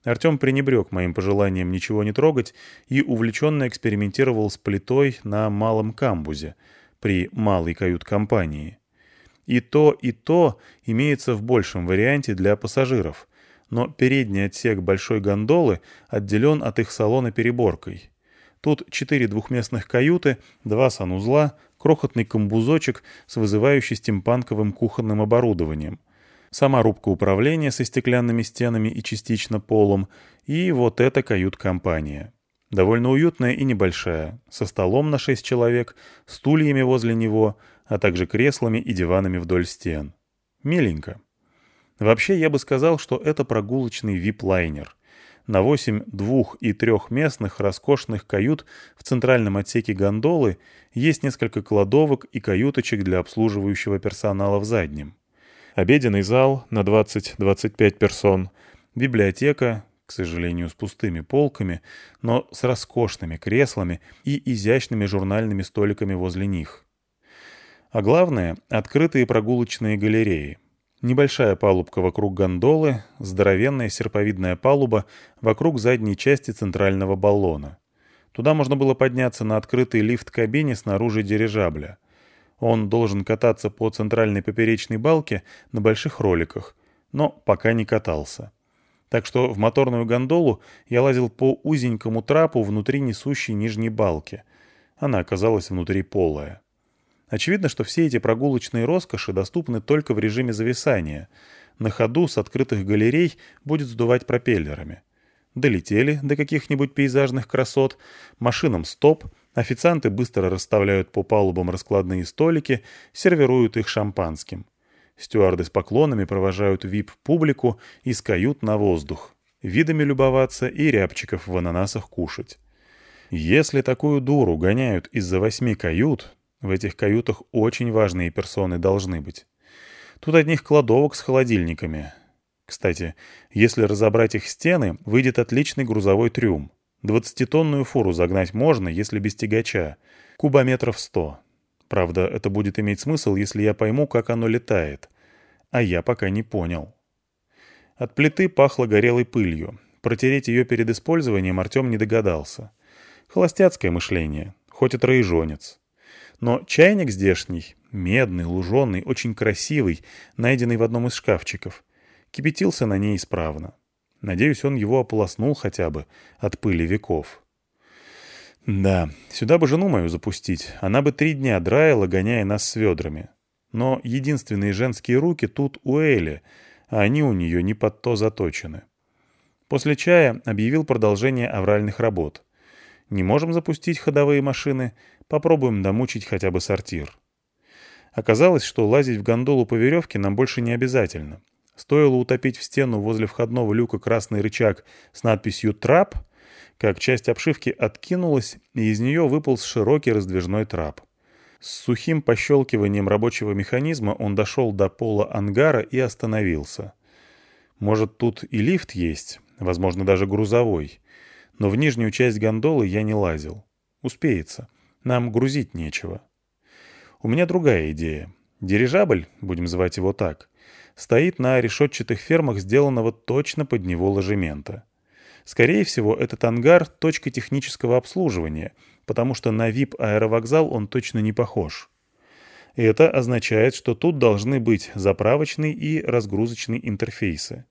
Артем пренебрег моим пожеланием ничего не трогать и увлеченно экспериментировал с плитой на малом камбузе при малой кают-компании. И то, и то имеется в большем варианте для пассажиров, но передний отсек большой гондолы отделен от их салона переборкой. Тут четыре двухместных каюты, два санузла, крохотный камбузочек с вызывающим стимпанковым кухонным оборудованием, сама рубка управления со стеклянными стенами и частично полом, и вот эта кают-компания. Довольно уютная и небольшая, со столом на шесть человек, стульями возле него — а также креслами и диванами вдоль стен. Миленько. Вообще, я бы сказал, что это прогулочный вип-лайнер. На восемь двух- и трехместных роскошных кают в центральном отсеке гондолы есть несколько кладовок и каюточек для обслуживающего персонала в заднем. Обеденный зал на 20-25 персон, библиотека, к сожалению, с пустыми полками, но с роскошными креслами и изящными журнальными столиками возле них. А главное — открытые прогулочные галереи. Небольшая палубка вокруг гондолы, здоровенная серповидная палуба вокруг задней части центрального баллона. Туда можно было подняться на открытый лифт-кабине снаружи дирижабля. Он должен кататься по центральной поперечной балке на больших роликах, но пока не катался. Так что в моторную гондолу я лазил по узенькому трапу внутри несущей нижней балки. Она оказалась внутри полая. Очевидно, что все эти прогулочные роскоши доступны только в режиме зависания. На ходу с открытых галерей будет сдувать пропеллерами. Долетели до каких-нибудь пейзажных красот, машинам стоп, официанты быстро расставляют по палубам раскладные столики, сервируют их шампанским. Стюарды с поклонами провожают вип-публику из кают на воздух. Видами любоваться и рябчиков в ананасах кушать. Если такую дуру гоняют из-за восьми кают, в этих каютах очень важные персоны должны быть. Тут одних кладовок с холодильниками. Кстати, если разобрать их стены, выйдет отличный грузовой трюм. Двадцатитонную фуру загнать можно, если без тягача. Кубометров сто. Правда, это будет иметь смысл, если я пойму, как оно летает. А я пока не понял. От плиты пахло горелой пылью. Протереть ее перед использованием Артем не догадался. Холостяцкое мышление, хоть и троежонец. Но чайник здешний, медный, луженый, очень красивый, найденный в одном из шкафчиков, кипятился на ней исправно. Надеюсь, он его ополоснул хотя бы от пыли веков. Да, сюда бы жену мою запустить. Она бы три дня драила, гоняя нас с ведрами. Но единственные женские руки тут у Эли, а они у нее не под то заточены. После чая объявил продолжение авральных работ. Не можем запустить ходовые машины — Попробуем домучить хотя бы сортир. Оказалось, что лазить в гондолу по веревке нам больше не обязательно. Стоило утопить в стену возле входного люка красный рычаг с надписью «Трап», как часть обшивки откинулась, и из нее выполз широкий раздвижной трап. С сухим пощелкиванием рабочего механизма он дошел до пола ангара и остановился. Может, тут и лифт есть, возможно, даже грузовой. но в нижнюю часть гондолы я не лазил. Успеется. Нам грузить нечего. У меня другая идея. Дирижабль, будем звать его так, стоит на решетчатых фермах, сделанного точно под него ложемента. Скорее всего, этот ангар — точка технического обслуживания, потому что на VIP-аэровокзал он точно не похож. Это означает, что тут должны быть заправочный и разгрузочный интерфейсы.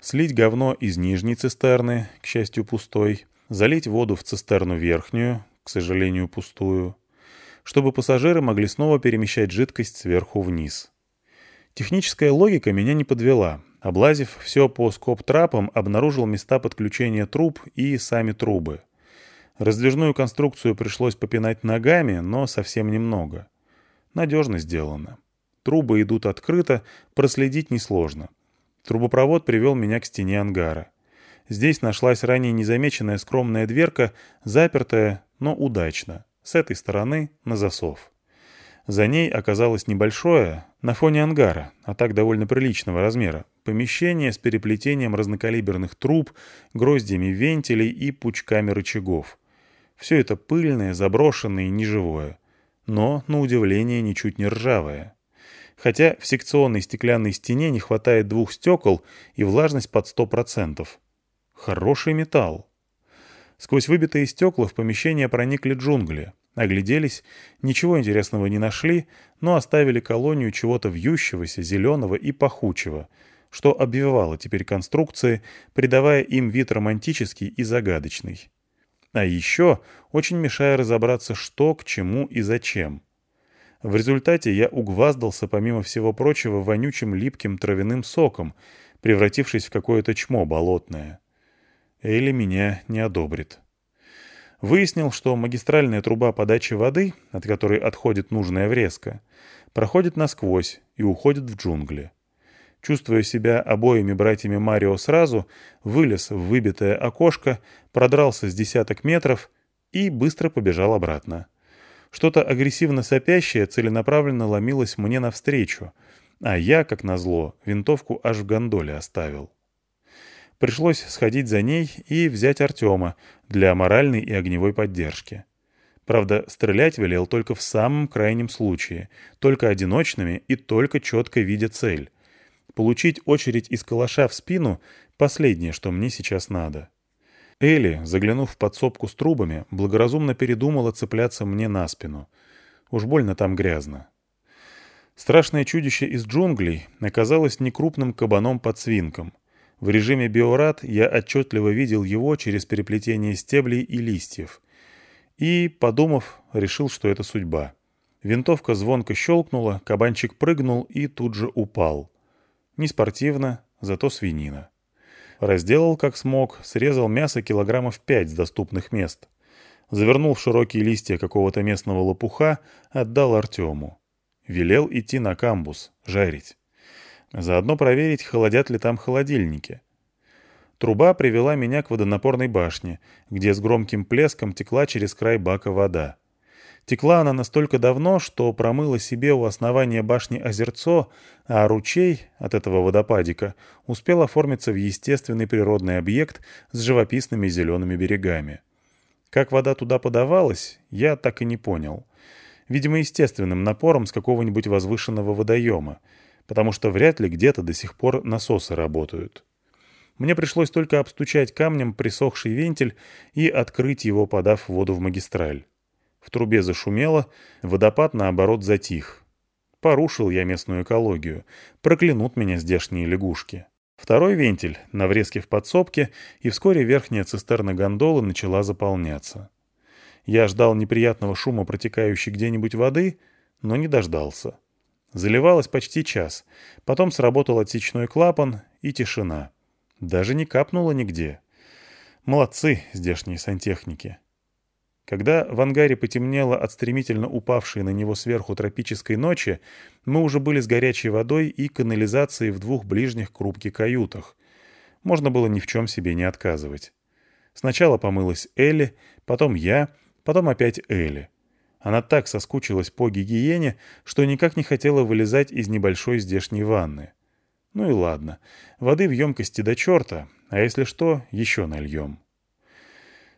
Слить говно из нижней цистерны, к счастью, пустой, залить воду в цистерну верхнюю, к сожалению, пустую, чтобы пассажиры могли снова перемещать жидкость сверху вниз. Техническая логика меня не подвела. Облазив все по скоб-трапам, обнаружил места подключения труб и сами трубы. Раздвижную конструкцию пришлось попинать ногами, но совсем немного. Надежно сделано. Трубы идут открыто, проследить несложно. Трубопровод привел меня к стене ангара. Здесь нашлась ранее незамеченная скромная дверка, запертая, но удачно, с этой стороны на засов. За ней оказалось небольшое, на фоне ангара, а так довольно приличного размера, помещение с переплетением разнокалиберных труб, гроздями вентилей и пучками рычагов. Все это пыльное, заброшенное и неживое но, на удивление, ничуть не ржавая. Хотя в секционной стеклянной стене не хватает двух стекол и влажность под 100%. Хороший металл. Сквозь выбитые стекла в помещение проникли джунгли. Огляделись, ничего интересного не нашли, но оставили колонию чего-то вьющегося, зеленого и пахучего, что обвивало теперь конструкции, придавая им вид романтический и загадочный. А еще очень мешая разобраться, что, к чему и зачем. В результате я угваздался, помимо всего прочего, вонючим липким травяным соком, превратившись в какое-то чмо болотное. Элли меня не одобрит. Выяснил, что магистральная труба подачи воды, от которой отходит нужная врезка, проходит насквозь и уходит в джунгли. Чувствуя себя обоими братьями Марио сразу, вылез в выбитое окошко, продрался с десяток метров и быстро побежал обратно. Что-то агрессивно сопящее целенаправленно ломилось мне навстречу, а я, как назло, винтовку аж в гондоле оставил. Пришлось сходить за ней и взять Артема для моральной и огневой поддержки. Правда, стрелять велел только в самом крайнем случае, только одиночными и только четко видя цель. Получить очередь из калаша в спину — последнее, что мне сейчас надо. Элли, заглянув в подсобку с трубами, благоразумно передумала цепляться мне на спину. Уж больно там грязно. Страшное чудище из джунглей оказалось некрупным кабаном-подсвинком. В режиме биорад я отчетливо видел его через переплетение стеблей и листьев. И, подумав, решил, что это судьба. Винтовка звонко щелкнула, кабанчик прыгнул и тут же упал. Не спортивно, зато свинина. Разделал как смог, срезал мясо килограммов пять с доступных мест. Завернул в широкие листья какого-то местного лопуха, отдал Артему. Велел идти на камбус, жарить. Заодно проверить, холодят ли там холодильники. Труба привела меня к водонапорной башне, где с громким плеском текла через край бака вода. Текла она настолько давно, что промыла себе у основания башни озерцо, а ручей от этого водопадика успел оформиться в естественный природный объект с живописными зелеными берегами. Как вода туда подавалась, я так и не понял. Видимо, естественным напором с какого-нибудь возвышенного водоема, потому что вряд ли где-то до сих пор насосы работают. Мне пришлось только обстучать камнем присохший вентиль и открыть его, подав воду в магистраль. В трубе зашумело, водопад, наоборот, затих. Порушил я местную экологию. Проклянут меня здешние лягушки. Второй вентиль на врезке в подсобке, и вскоре верхняя цистерна гондолы начала заполняться. Я ждал неприятного шума протекающей где-нибудь воды, но не дождался. Заливалось почти час. Потом сработал отсечной клапан и тишина. Даже не капнуло нигде. Молодцы здешние сантехники. Когда в ангаре потемнело от стремительно упавшей на него сверху тропической ночи, мы уже были с горячей водой и канализацией в двух ближних к рубке каютах. Можно было ни в чем себе не отказывать. Сначала помылась Элли, потом я, потом опять Элли. Она так соскучилась по гигиене, что никак не хотела вылезать из небольшой здешней ванны. Ну и ладно, воды в емкости до черта, а если что, еще нальем.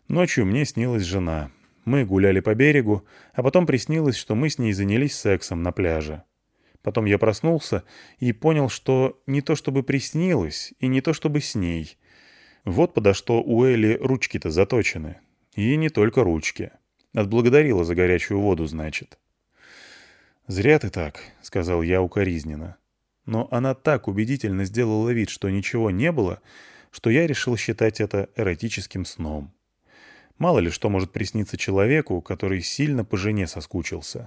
Ночью мне снилась жена. Мы гуляли по берегу, а потом приснилось, что мы с ней занялись сексом на пляже. Потом я проснулся и понял, что не то чтобы приснилось, и не то чтобы с ней. Вот подо что у Элли ручки-то заточены. И не только ручки. Отблагодарила за горячую воду, значит. «Зря ты так», — сказал я укоризненно. Но она так убедительно сделала вид, что ничего не было, что я решил считать это эротическим сном. Мало ли что может присниться человеку, который сильно по жене соскучился.